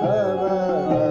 Bye-bye.